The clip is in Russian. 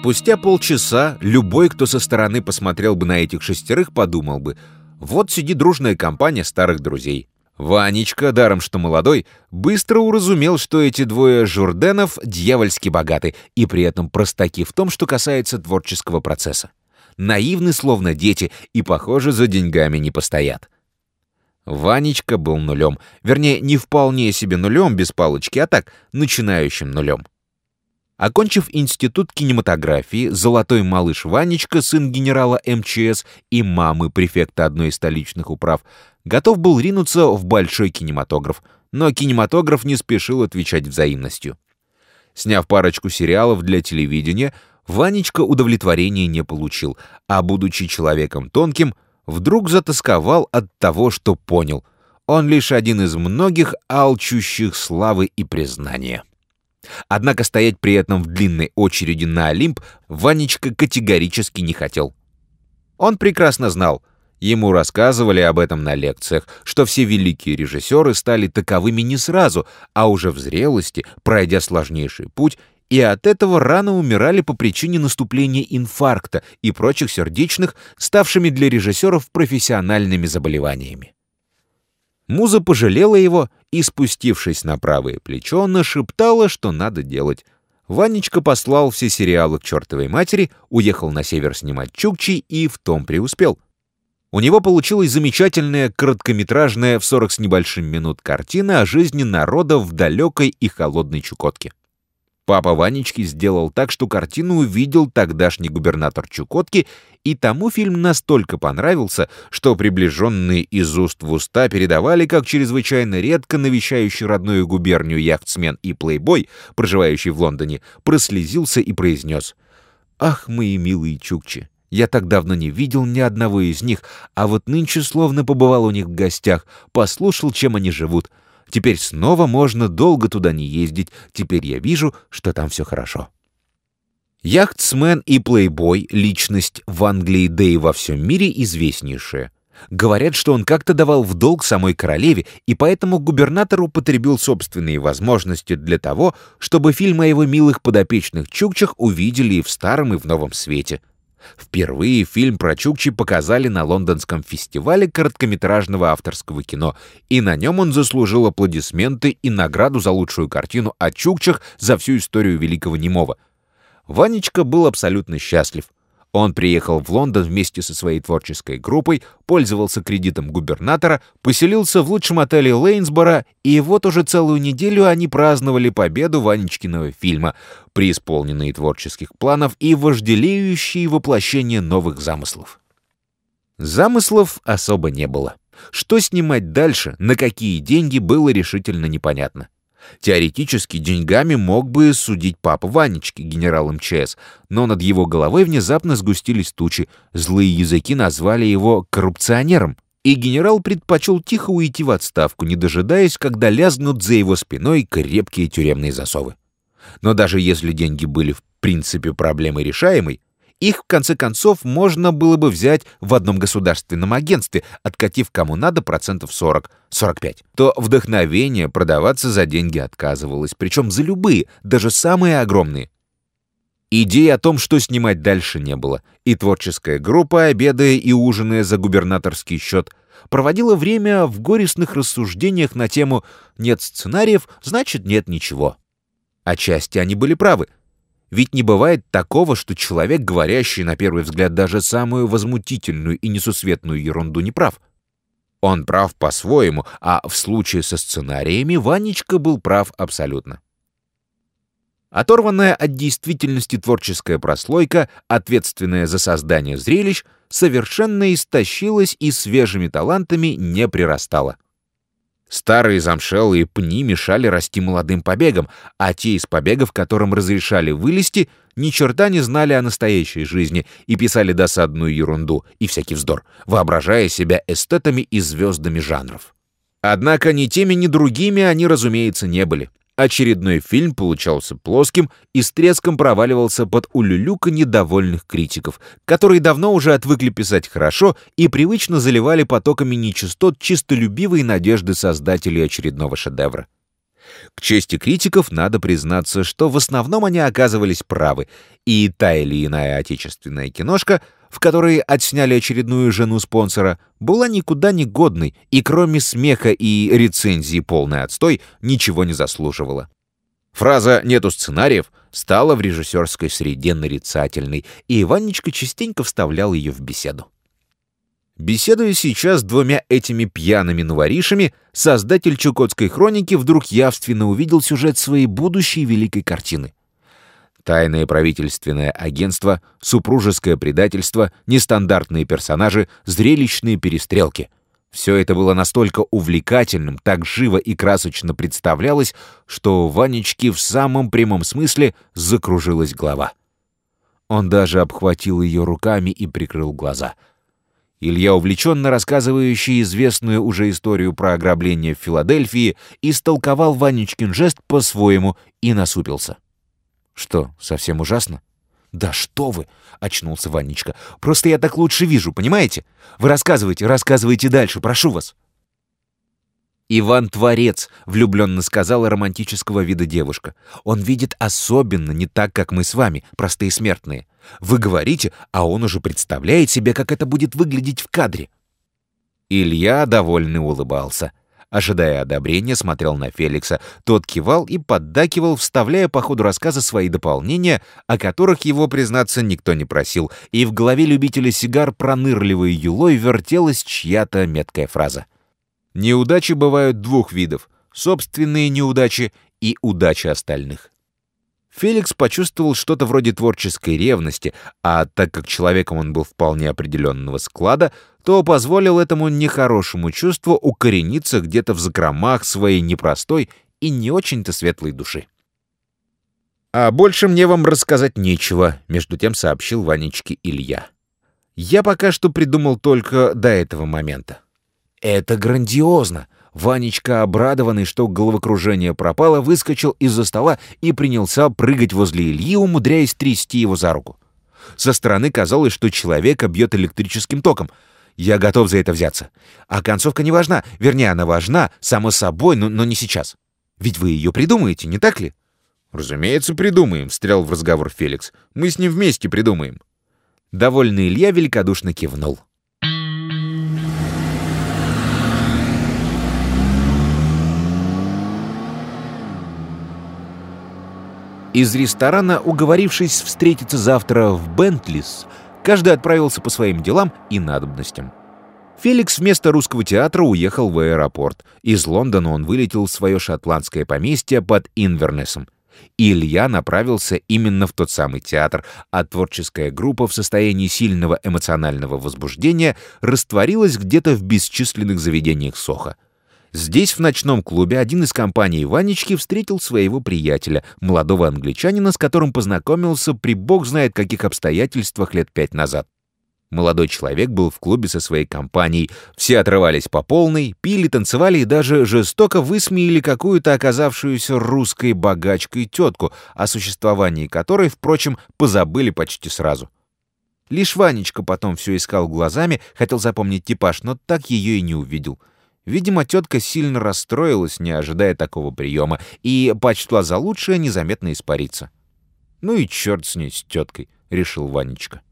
Спустя полчаса любой, кто со стороны посмотрел бы на этих шестерых, подумал бы, вот сидит дружная компания старых друзей. Ванечка, даром что молодой, быстро уразумел, что эти двое журденов дьявольски богаты и при этом простаки в том, что касается творческого процесса. Наивны, словно дети, и, похоже, за деньгами не постоят. Ванечка был нулем. Вернее, не вполне себе нулем без палочки, а так, начинающим нулем. Окончив институт кинематографии, золотой малыш Ванечка, сын генерала МЧС и мамы префекта одной из столичных управ, готов был ринуться в большой кинематограф, но кинематограф не спешил отвечать взаимностью. Сняв парочку сериалов для телевидения, Ванечка удовлетворения не получил, а, будучи человеком тонким, вдруг затасковал от того, что понял. Он лишь один из многих алчущих славы и признания. Однако стоять при этом в длинной очереди на Олимп Ванечка категорически не хотел. Он прекрасно знал, ему рассказывали об этом на лекциях, что все великие режиссеры стали таковыми не сразу, а уже в зрелости, пройдя сложнейший путь, и от этого рано умирали по причине наступления инфаркта и прочих сердечных, ставшими для режиссеров профессиональными заболеваниями. Муза пожалела его и, спустившись на правое плечо, нашептала, что надо делать. Ванечка послал все сериалы к чертовой матери, уехал на север снимать Чукчи и в том преуспел. У него получилась замечательная короткометражная в 40 с небольшим минут картина о жизни народа в далекой и холодной Чукотке. Папа Ванечки сделал так, что картину увидел тогдашний губернатор Чукотки, и тому фильм настолько понравился, что приближенные из уст в уста передавали, как чрезвычайно редко навещающий родную губернию яхтсмен и плейбой, проживающий в Лондоне, прослезился и произнес «Ах, мои милые чукчи! Я так давно не видел ни одного из них, а вот нынче словно побывал у них в гостях, послушал, чем они живут». Теперь снова можно долго туда не ездить. Теперь я вижу, что там все хорошо. Яхтсмен и плейбой — личность в Англии, да и во всем мире известнейшая. Говорят, что он как-то давал в долг самой королеве, и поэтому губернатор употребил собственные возможности для того, чтобы фильм о его милых подопечных чукчах увидели и в старом, и в новом свете. Впервые фильм про Чукчи показали на лондонском фестивале короткометражного авторского кино, и на нем он заслужил аплодисменты и награду за лучшую картину о Чукчах за всю историю Великого Немого. Ванечка был абсолютно счастлив — он приехал в Лондон вместе со своей творческой группой, пользовался кредитом губернатора, поселился в лучшем отеле Лейнсбора, и вот уже целую неделю они праздновали победу Ванечкиного фильма, преисполненные творческих планов и вожделеющие воплощение новых замыслов. Замыслов особо не было. Что снимать дальше, на какие деньги, было решительно непонятно. Теоретически деньгами мог бы судить папа Ванечки, генерал МЧС, но над его головой внезапно сгустились тучи, злые языки назвали его коррупционером, и генерал предпочел тихо уйти в отставку, не дожидаясь, когда лязнут за его спиной крепкие тюремные засовы. Но даже если деньги были в принципе проблемой решаемой, их, в конце концов, можно было бы взять в одном государственном агентстве, откатив кому надо процентов 40-45. То вдохновение продаваться за деньги отказывалось, причем за любые, даже самые огромные. Идеи о том, что снимать дальше, не было, и творческая группа, обедая и ужиная за губернаторский счет, проводила время в горестных рассуждениях на тему «нет сценариев, значит нет ничего». Отчасти они были правы — ведь не бывает такого, что человек, говорящий на первый взгляд даже самую возмутительную и несусветную ерунду, не прав. Он прав по-своему, а в случае со сценариями Ванечка был прав абсолютно. Оторванная от действительности творческая прослойка, ответственная за создание зрелищ, совершенно истощилась и свежими талантами не прирастала. Старые замшелые пни мешали расти молодым побегам, а те из побегов, которым разрешали вылезти, ни черта не знали о настоящей жизни и писали досадную ерунду и всякий вздор, воображая себя эстетами и звездами жанров. Однако ни теми, ни другими они, разумеется, не были. Очередной фильм получался плоским и с треском проваливался под улюлюка недовольных критиков, которые давно уже отвыкли писать хорошо и привычно заливали потоками нечистот чистолюбивые надежды создателей очередного шедевра. К чести критиков надо признаться, что в основном они оказывались правы, и та или иная отечественная киношка, в которой отсняли очередную жену спонсора, была никуда не годной и кроме смеха и рецензии полный отстой ничего не заслуживала. Фраза «нету сценариев» стала в режиссерской среде нарицательной, и Иванечка частенько вставлял ее в беседу. Беседуя сейчас с двумя этими пьяными новоришами, создатель Чукотской хроники вдруг явственно увидел сюжет своей будущей великой картины. Тайное правительственное агентство, супружеское предательство, нестандартные персонажи, зрелищные перестрелки — все это было настолько увлекательным, так живо и красочно представлялось, что у Ванечки в самом прямом смысле закружилась голова. Он даже обхватил ее руками и прикрыл глаза. Илья, увлеченно рассказывающий известную уже историю про ограбление в Филадельфии, истолковал Ванечкин жест по-своему и насупился. «Что, совсем ужасно?» «Да что вы!» — очнулся Ванечка. «Просто я так лучше вижу, понимаете? Вы рассказывайте, рассказывайте дальше, прошу вас». «Иван Творец», — влюбленно сказала романтического вида девушка. «Он видит особенно не так, как мы с вами, простые смертные. Вы говорите, а он уже представляет себе, как это будет выглядеть в кадре». Илья довольно улыбался. Ожидая одобрения, смотрел на Феликса. Тот кивал и поддакивал, вставляя по ходу рассказа свои дополнения, о которых его, признаться, никто не просил, и в голове любителя сигар пронырливой юлой вертелась чья-то меткая фраза. «Неудачи бывают двух видов — собственные неудачи и удачи остальных». Феликс почувствовал что-то вроде творческой ревности, а так как человеком он был вполне определенного склада, то позволил этому нехорошему чувству укорениться где-то в закромах своей непростой и не очень-то светлой души. «А больше мне вам рассказать нечего», — между тем сообщил Ванечке Илья. «Я пока что придумал только до этого момента». «Это грандиозно!» Ванечка, обрадованный, что головокружение пропало, выскочил из-за стола и принялся прыгать возле Ильи, умудряясь трясти его за руку. Со стороны казалось, что человека бьет электрическим током. Я готов за это взяться. А концовка не важна. Вернее, она важна, само собой, но, но не сейчас. Ведь вы ее придумаете, не так ли? «Разумеется, придумаем», — встрял в разговор Феликс. «Мы с ним вместе придумаем». Довольный Илья великодушно кивнул. Из ресторана, уговорившись встретиться завтра в Бентлис, каждый отправился по своим делам и надобностям. Феликс вместо русского театра уехал в аэропорт. Из Лондона он вылетел в свое шотландское поместье под Инвернесом. Илья направился именно в тот самый театр, а творческая группа в состоянии сильного эмоционального возбуждения растворилась где-то в бесчисленных заведениях Соха. Здесь, в ночном клубе, один из компаний Ванечки встретил своего приятеля, молодого англичанина, с которым познакомился при бог знает каких обстоятельствах лет пять назад. Молодой человек был в клубе со своей компанией. Все отрывались по полной, пили, танцевали и даже жестоко высмеяли какую-то оказавшуюся русской богачкой тетку, о существовании которой, впрочем, позабыли почти сразу. Лишь Ванечка потом все искал глазами, хотел запомнить типаж, но так ее и не увидел — Видимо, тетка сильно расстроилась, не ожидая такого приема, и почтла за лучшее незаметно испариться. «Ну и черт с ней, с теткой», — решил Ванечка.